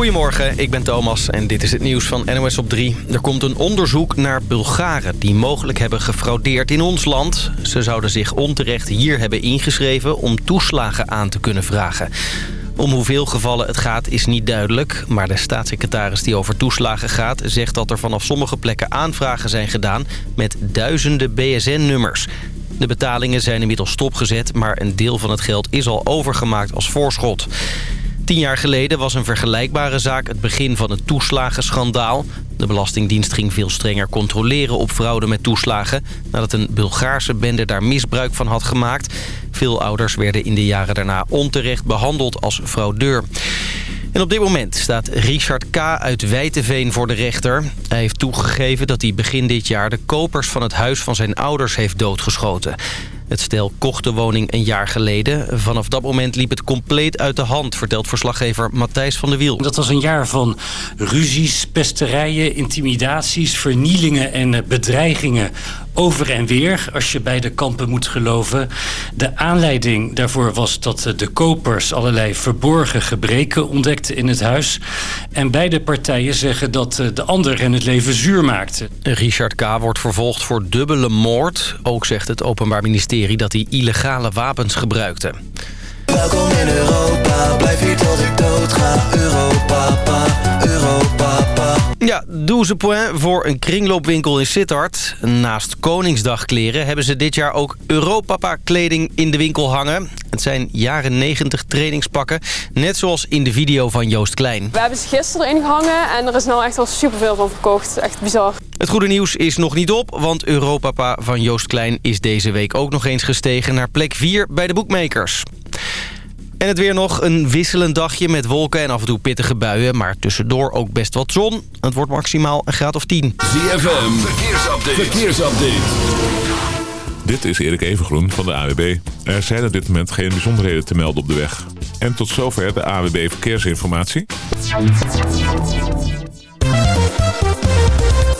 Goedemorgen, ik ben Thomas en dit is het nieuws van NOS op 3. Er komt een onderzoek naar Bulgaren die mogelijk hebben gefraudeerd in ons land. Ze zouden zich onterecht hier hebben ingeschreven om toeslagen aan te kunnen vragen. Om hoeveel gevallen het gaat is niet duidelijk. Maar de staatssecretaris die over toeslagen gaat... zegt dat er vanaf sommige plekken aanvragen zijn gedaan... met duizenden BSN-nummers. De betalingen zijn inmiddels stopgezet... maar een deel van het geld is al overgemaakt als voorschot. Tien jaar geleden was een vergelijkbare zaak het begin van het toeslagenschandaal. De Belastingdienst ging veel strenger controleren op fraude met toeslagen... nadat een Bulgaarse bende daar misbruik van had gemaakt. Veel ouders werden in de jaren daarna onterecht behandeld als fraudeur. En op dit moment staat Richard K. uit Wijteveen voor de rechter. Hij heeft toegegeven dat hij begin dit jaar de kopers van het huis van zijn ouders heeft doodgeschoten. Het stel kocht de woning een jaar geleden. Vanaf dat moment liep het compleet uit de hand, vertelt verslaggever Matthijs van der Wiel. Dat was een jaar van ruzies, pesterijen, intimidaties, vernielingen en bedreigingen over en weer, als je bij de kampen moet geloven. De aanleiding daarvoor was dat de kopers allerlei verborgen gebreken ontdekten in het huis. En beide partijen zeggen dat de ander hen het leven zuur maakte. Richard K. wordt vervolgd voor dubbele moord. Ook zegt het Openbaar Ministerie dat hij illegale wapens gebruikte. Welkom in Europa, blijf hier tot ik dood ga. Europa, Europa, Ja, 12 point voor een kringloopwinkel in Sittard. Naast Koningsdagkleren hebben ze dit jaar ook Europapa kleding in de winkel hangen. Het zijn jaren 90 trainingspakken, net zoals in de video van Joost Klein. We hebben ze gisteren erin gehangen en er is nou echt al superveel van verkocht. Echt bizar. Het goede nieuws is nog niet op, want Europapa van Joost Klein is deze week ook nog eens gestegen naar plek 4 bij de boekmakers. En het weer nog een wisselend dagje met wolken en af en toe pittige buien. Maar tussendoor ook best wat zon. Het wordt maximaal een graad of 10. ZFM, verkeersupdate. verkeersupdate. Dit is Erik Evengroen van de AWB. Er zijn op dit moment geen bijzonderheden te melden op de weg. En tot zover de AWB Verkeersinformatie.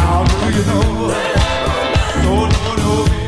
How do you know? No, no, no.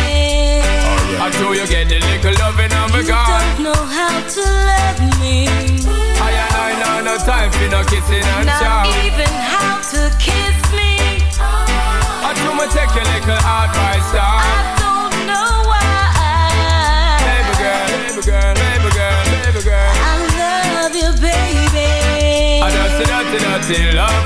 I know you get the little loving on my You don't know how to love me. I and I know no time for no kissing and Not chow. even how to kiss me. I do me take your little advice I down. don't know why. Baby girl, baby girl, baby girl, baby girl. I love you, baby. I just see dirty, dirty love.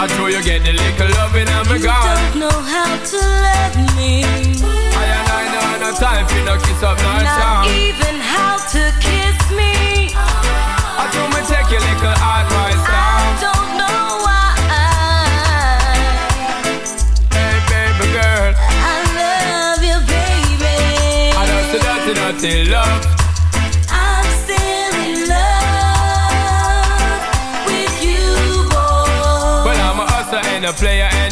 I know you get the little loving You don't know how to love me. I and I know no time for no kiss up, no Not even how to kiss me. I do me take your little advice I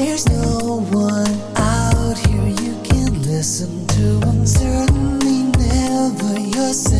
There's no one out here you can listen to. and certainly never yourself.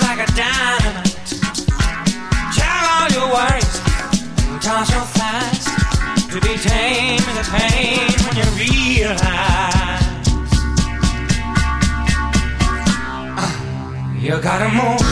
like a dynamite. Tell all your worries, toss your. To be tame pain when you realize uh, you gotta move.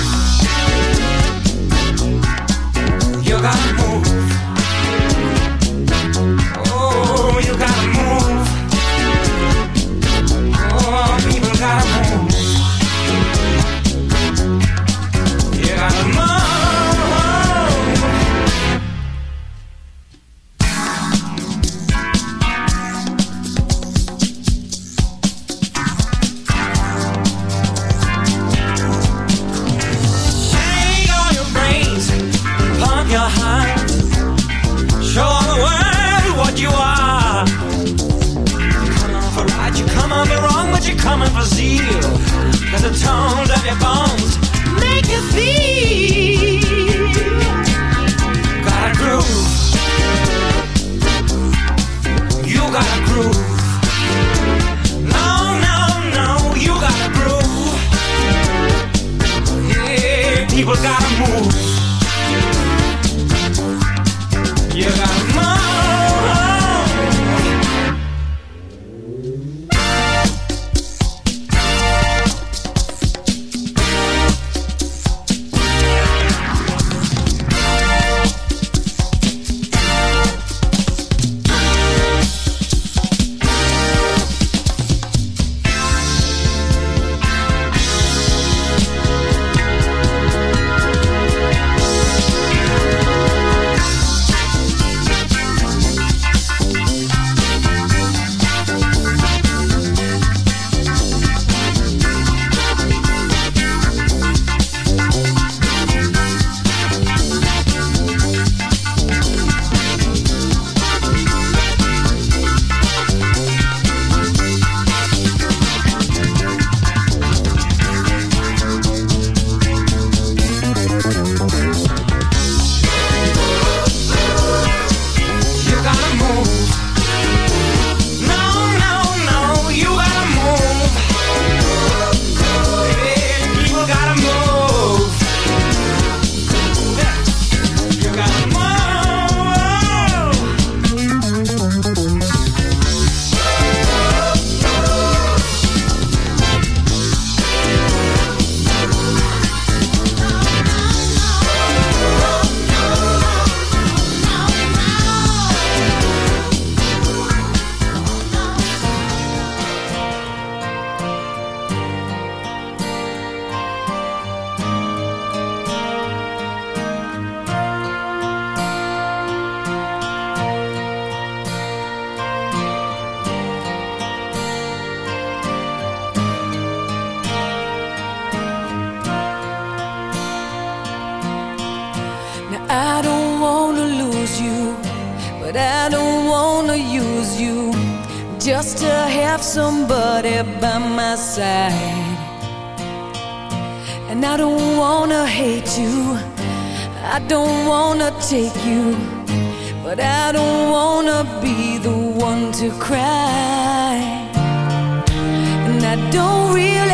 I don't realize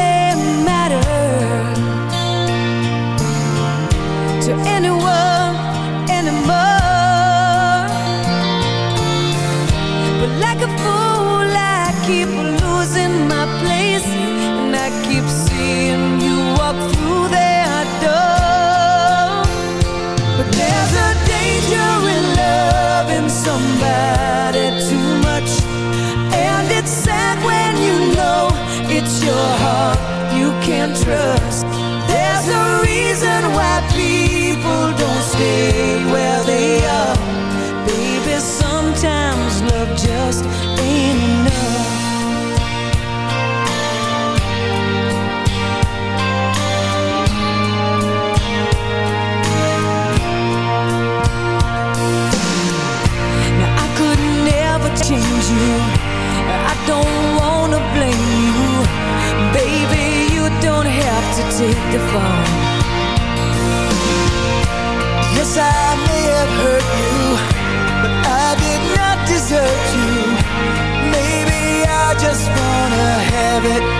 trust. I may have hurt you, but I did not desert you. Maybe I just wanna have it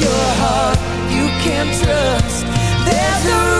your heart you can trust. There's a